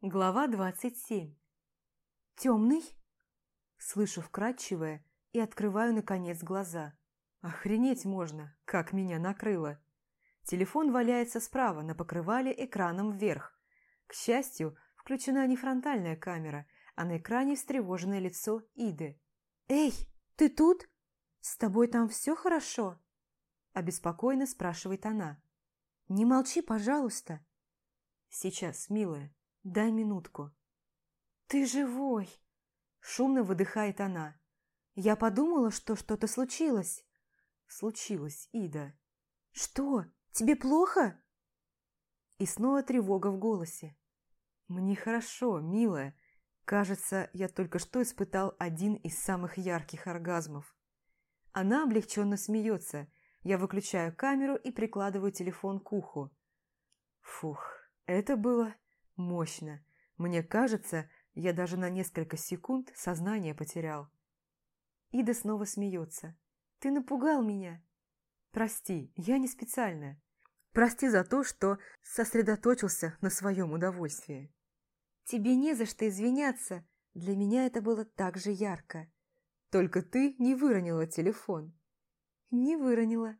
Глава двадцать семь. «Темный?» Слышу вкрадчивое и открываю, наконец, глаза. Охренеть можно, как меня накрыло. Телефон валяется справа, на покрывале экраном вверх. К счастью, включена не фронтальная камера, а на экране встревоженное лицо Иды. «Эй, ты тут? С тобой там все хорошо?» Обеспокоенно спрашивает она. «Не молчи, пожалуйста». «Сейчас, милая». Дай минутку. Ты живой! Шумно выдыхает она. Я подумала, что что-то случилось. Случилось, Ида. Что? Тебе плохо? И снова тревога в голосе. Мне хорошо, милая. Кажется, я только что испытал один из самых ярких оргазмов. Она облегченно смеется. Я выключаю камеру и прикладываю телефон к уху. Фух, это было Мощно. Мне кажется, я даже на несколько секунд сознание потерял. Ида снова смеется. «Ты напугал меня!» «Прости, я не специально. Прости за то, что сосредоточился на своем удовольствии». «Тебе не за что извиняться. Для меня это было так же ярко». «Только ты не выронила телефон». «Не выронила».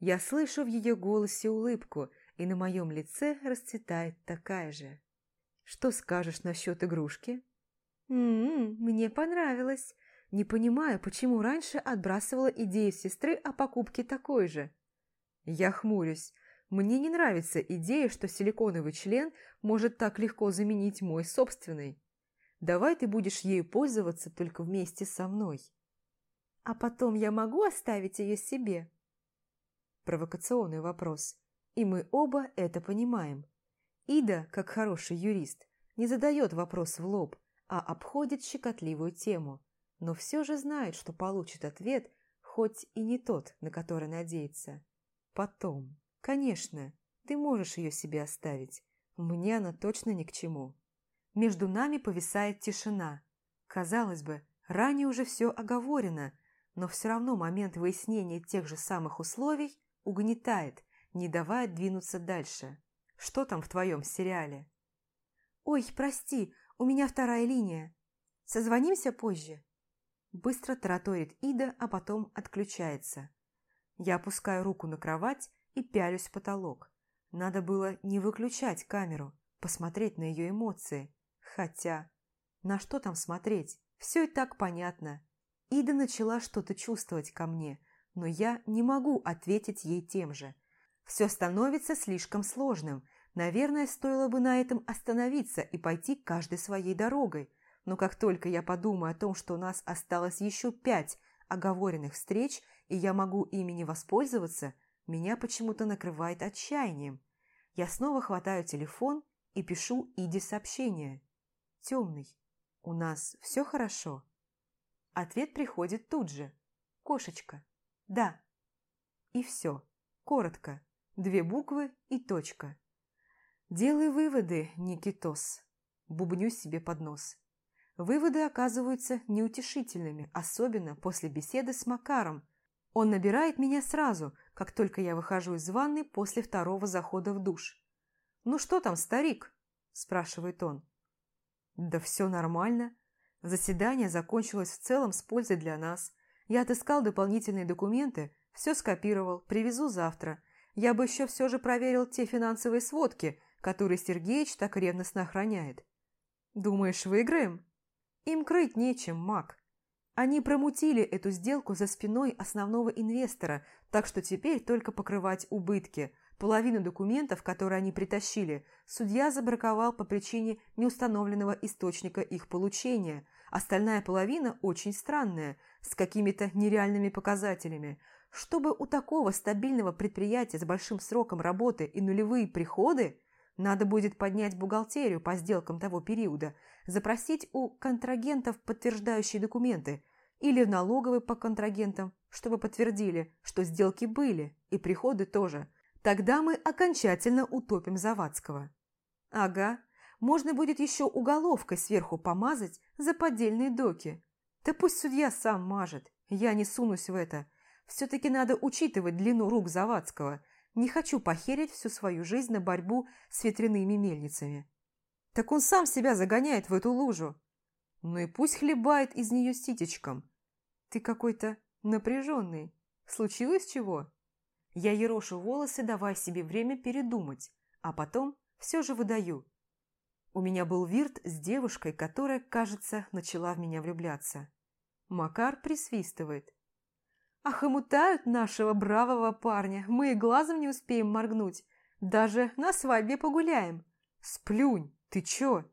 Я слышу в ее голосе улыбку, и на моем лице расцветает такая же. Что скажешь насчет игрушки? «М-м, мне понравилось. Не понимаю, почему раньше отбрасывала идею сестры о покупке такой же. Я хмурюсь. Мне не нравится идея, что силиконовый член может так легко заменить мой собственный. Давай ты будешь ею пользоваться только вместе со мной. А потом я могу оставить ее себе? Провокационный вопрос. И мы оба это понимаем. Ида, как хороший юрист, не задает вопрос в лоб, а обходит щекотливую тему, но все же знает, что получит ответ, хоть и не тот, на который надеется. Потом. Конечно, ты можешь ее себе оставить. Мне она точно ни к чему. Между нами повисает тишина. Казалось бы, ранее уже все оговорено, но все равно момент выяснения тех же самых условий угнетает, не давая двинуться дальше. Что там в твоем сериале?» «Ой, прости, у меня вторая линия. Созвонимся позже?» Быстро тараторит Ида, а потом отключается. Я опускаю руку на кровать и пялюсь в потолок. Надо было не выключать камеру, посмотреть на ее эмоции. Хотя, на что там смотреть? Все и так понятно. Ида начала что-то чувствовать ко мне, но я не могу ответить ей тем же – все становится слишком сложным. Наверное, стоило бы на этом остановиться и пойти каждой своей дорогой. Но как только я подумаю о том, что у нас осталось еще пять оговоренных встреч, и я могу ими не воспользоваться, меня почему-то накрывает отчаянием. Я снова хватаю телефон и пишу Иде сообщение. «Темный, у нас все хорошо?» Ответ приходит тут же. «Кошечка». «Да». И все. Коротко. Две буквы и точка. Делай выводы, Никитос. Бубню себе под нос. Выводы оказываются неутешительными, особенно после беседы с Макаром. Он набирает меня сразу, как только я выхожу из ванны после второго захода в душ. «Ну что там, старик?» – спрашивает он. «Да все нормально. Заседание закончилось в целом с пользой для нас. Я отыскал дополнительные документы, все скопировал, привезу завтра – я бы еще все же проверил те финансовые сводки, которые Сергеич так ревностно охраняет. Думаешь, выиграем? Им крыть нечем, маг. Они промутили эту сделку за спиной основного инвестора, так что теперь только покрывать убытки. Половину документов, которые они притащили, судья забраковал по причине неустановленного источника их получения. Остальная половина очень странная, с какими-то нереальными показателями – чтобы у такого стабильного предприятия с большим сроком работы и нулевые приходы надо будет поднять бухгалтерию по сделкам того периода, запросить у контрагентов подтверждающие документы или в налоговой по контрагентам, чтобы подтвердили, что сделки были и приходы тоже. Тогда мы окончательно утопим Завадского. Ага, можно будет еще уголовкой сверху помазать за поддельные доки. Да пусть судья сам мажет, я не сунусь в это – все-таки надо учитывать длину рук Завадского. Не хочу похерить всю свою жизнь на борьбу с ветряными мельницами. Так он сам себя загоняет в эту лужу. Ну и пусть хлебает из нее ситечком. Ты какой-то напряженный. Случилось чего? Я ерошу волосы, давая себе время передумать, а потом все же выдаю. У меня был вирт с девушкой, которая, кажется, начала в меня влюбляться. Макар присвистывает. Ах, омутают нашего бравого парня, мы и глазом не успеем моргнуть. Даже на свадьбе погуляем. Сплюнь, ты чё?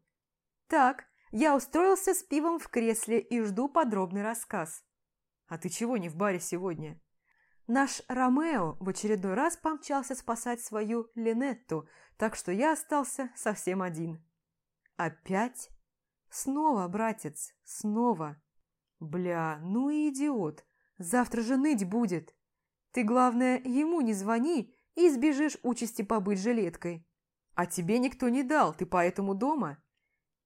Так, я устроился с пивом в кресле и жду подробный рассказ. А ты чего не в баре сегодня? Наш Ромео в очередной раз помчался спасать свою Линетту, так что я остался совсем один. Опять? Снова, братец, снова. Бля, ну и идиот. Завтра же ныть будет. Ты, главное, ему не звони и избежишь участи побыть жилеткой. А тебе никто не дал, ты поэтому дома.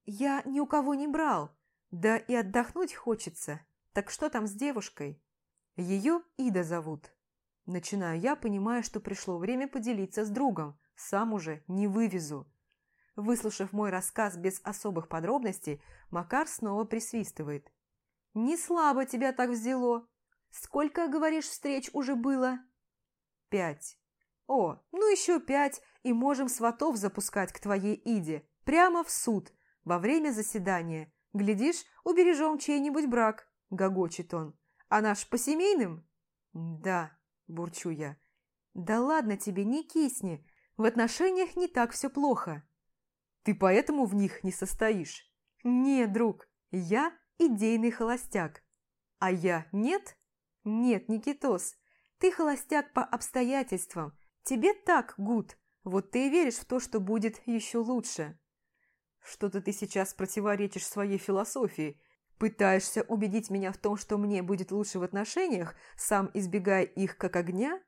Я ни у кого не брал. Да и отдохнуть хочется. Так что там с девушкой? Ее Ида зовут. Начинаю я, понимая, что пришло время поделиться с другом. Сам уже не вывезу. Выслушав мой рассказ без особых подробностей, Макар снова присвистывает. «Не слабо тебя так взяло. Сколько, говоришь, встреч уже было?» «Пять». «О, ну еще пять, и можем сватов запускать к твоей Иде. Прямо в суд, во время заседания. Глядишь, убережем чей-нибудь брак», – гогочет он. «А наш по семейным?» «Да», – бурчу я. «Да ладно тебе, не кисни. В отношениях не так все плохо. Ты поэтому в них не состоишь? Нет, друг, я идейный холостяк. А я нет? Нет, Никитос, ты холостяк по обстоятельствам. Тебе так, Гуд. Вот ты и веришь в то, что будет еще лучше. Что-то ты сейчас противоречишь своей философии. Пытаешься убедить меня в том, что мне будет лучше в отношениях, сам избегая их как огня?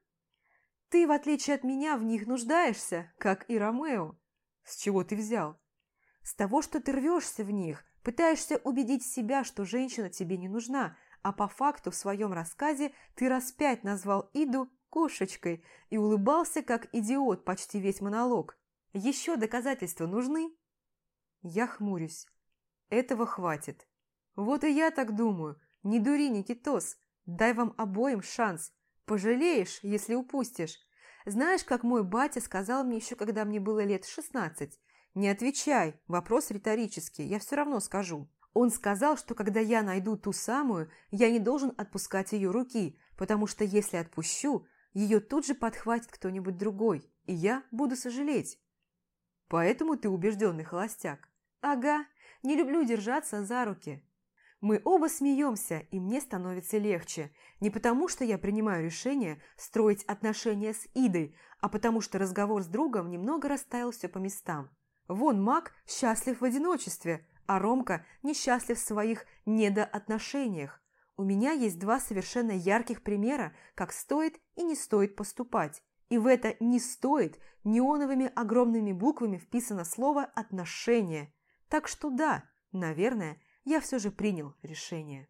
Ты, в отличие от меня, в них нуждаешься, как и Ромео. С чего ты взял? С того, что ты рвешься в них, пытаешься убедить себя, что женщина тебе не нужна, а по факту в своем рассказе ты раз пять назвал Иду кошечкой и улыбался как идиот почти весь монолог. Еще доказательства нужны? Я хмурюсь. Этого хватит. Вот и я так думаю. Не дури, Никитос. Дай вам обоим шанс. Пожалеешь, если упустишь. Знаешь, как мой батя сказал мне еще, когда мне было лет шестнадцать? Не отвечай, вопрос риторический, я все равно скажу. Он сказал, что когда я найду ту самую, я не должен отпускать ее руки, потому что если отпущу, ее тут же подхватит кто-нибудь другой, и я буду сожалеть. Поэтому ты убежденный холостяк. Ага, не люблю держаться за руки. Мы оба смеемся, и мне становится легче. Не потому, что я принимаю решение строить отношения с Идой, а потому что разговор с другом немного расставил все по местам. Вон Мак счастлив в одиночестве, а Ромка несчастлив в своих недоотношениях. У меня есть два совершенно ярких примера, как стоит и не стоит поступать. И в это «не стоит» неоновыми огромными буквами вписано слово «отношения». Так что да, наверное, я все же принял решение.